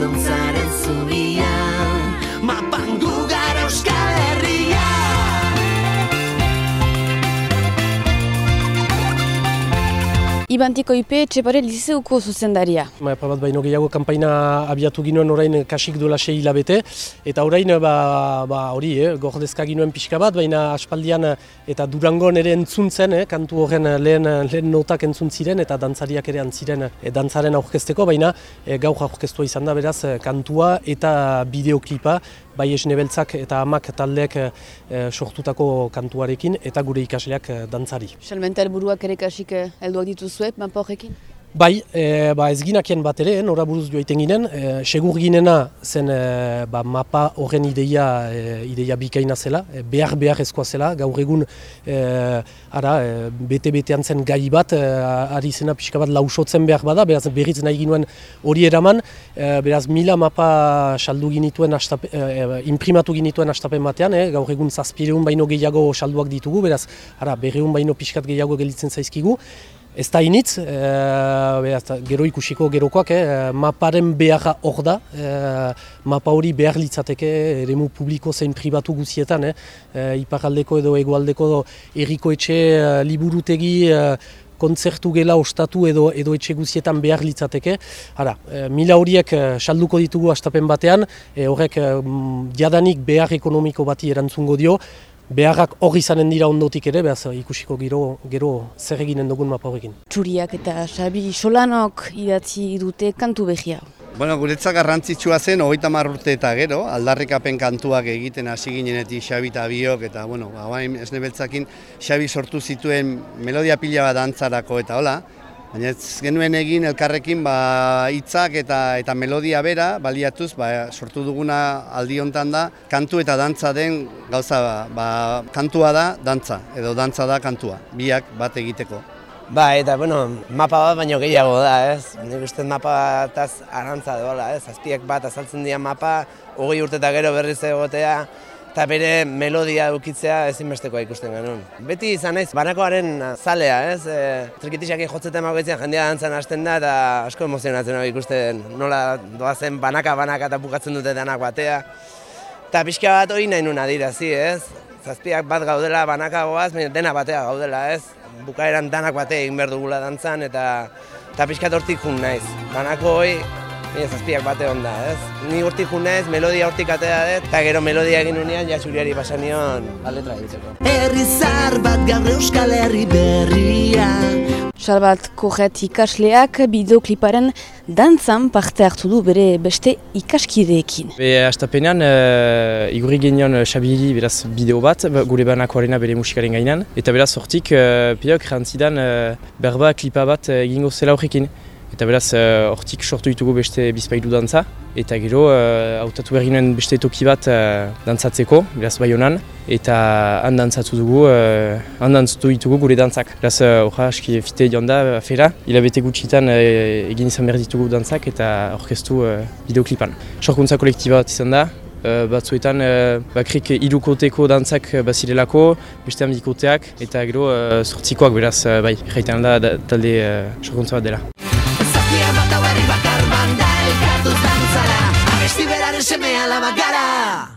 dantzaren zubian Ibantiko IP Etxepare Lizeuko zuzendaria. Maipa bat baino gehiago kanpaina abiatu ginoen orain kasik duela sei hilabete. Eta orain ba, ba hori, eh, gordezka ginoen pixka bat, baina aspaldian eta Durangon ere entzun zen, eh, kantu horren lehen, lehen notak entzun ziren eta dantzariak ere antziren eh, dantzaren aurkezteko, baina eh, gaur aurkeztua izan da beraz eh, kantua eta bideoklipa bai esnebeltzak eta amak taldeek eh, sortutako kantuarekin eta gure ikasleak eh, dantzari. Salmenta helburuak ere kasik helduak dituzuet, mapa horrekin? Bai, e, ba ez ginakien bat ere, nora buruz joa iten ginen, e, segur ginena zen e, ba, mapa horren ideia, e, ideia bikaina zela, e, behar behar ezkoa zela, gaur egun e, ara, e, bete-betean zen gai bat, e, ari zena pixka bat lausotzen behar bada, beraz berriz nahi ginuen hori eraman, e, beraz mila mapa saldu ginituen, astape, e, imprimatu ginituen astapen batean, e, gaur egun zazpireun baino gehiago salduak ditugu, beraz, ara, berreun baino pixkat gehiago gelitzen zaizkigu, Ez da initz, e, gero ikusiko gerokoak, e, maparen beharra hor da, e, mapa hori behar litzateke, eremu publiko zein pribatu guzietan, e, iparaldeko edo egoaldeko edo erriko etxe liburutegi kontzertu gela ostatu edo edo etxe guzietan behar litzateke. Hara, mila horiek salduko ditugu astapen batean, e, horrek jadanik behar ekonomiko bati erantzungo dio, beharrak hori izanen dira ondotik ere, behaz ikusiko gero, gero zer eginen dugun mapa horrekin. Txuriak eta Xabi Solanok idatzi dute kantu behia. Bueno, guretzak garrantzitsua zen, hogeita urte eta gero, aldarrikapen kantuak egiten hasi ginenetik Xabi eta Biok, eta, bueno, hain ba, esnebeltzakin, Xabi sortu zituen melodia pila bat dantzarako eta hola, Baina ez genuen egin elkarrekin ba, hitzak eta eta melodia bera baliatuz ba, sortu duguna aldi hontan da kantu eta dantza den gauza ba, kantua da dantza edo dantza da kantua biak bat egiteko. Ba, eta, bueno, mapa bat baino gehiago da, ez? Nik uste mapa bataz arantza dola, ez? Azpiek bat azaltzen dira mapa, hogei urteta gero berriz egotea, eta bere melodia ukitzea ezinbestekoa ikusten genuen. Beti izan naiz banakoaren zalea, ez? E, Trikitixak jotzeten magoitzen jendea dantzan hasten da eta asko emozionatzen hau ikusten nola doazen banaka banaka eta bukatzen dute denak batea. Eta pixka bat hori nahi nuna dira, zi, ez? Zazpiak bat gaudela banaka goaz, baina dena batea gaudela, ez? Bukaeran danak batea egin behar dugula dantzan eta eta pixka hortik jun naiz. Banako hori Ni zazpiak bate onda, ez? Ni urtik junez, melodia urtik atea dut, eta gero melodia egin unean, ja zuriari basanion aletra egiteko. Herri zar bat gaur euskal herri berria. Salbat kohet ikasleak bideokliparen dantzan parte hartu du bere beste ikaskideekin. Be, astapenean, uh, igurri genion Xabili beraz bideo bat, gure banako arena bere musikaren gainan. Eta beraz hortik, uh, piok jantzidan uh, berba klipa bat egingo zela horrekin. Eta beraz, eh, hortik uh, sortu ditugu beste bizpailu dantza. Eta gero, uh, autatu behar ginen beste toki bat uh, dantzatzeko, beraz bai honan. Eta han dantzatu dugu, uh, han dantzatu ditugu gure dantzak. Beraz, horra uh, aski fite dion da, afera. Hilabete gutxitan uh, egin izan behar ditugu dantzak eta orkestu uh, bideoklipan. Sorkuntza kolektiba bat izan da, Uh, batzuetan uh, bakrik irukoteko dantzak bazirelako, beste hamdikoteak, eta gero uh, sortzikoak beraz, uh, bai, jaiten da, talde uh, sorkuntza bat dela dantzara. Abesti beraren semea labakara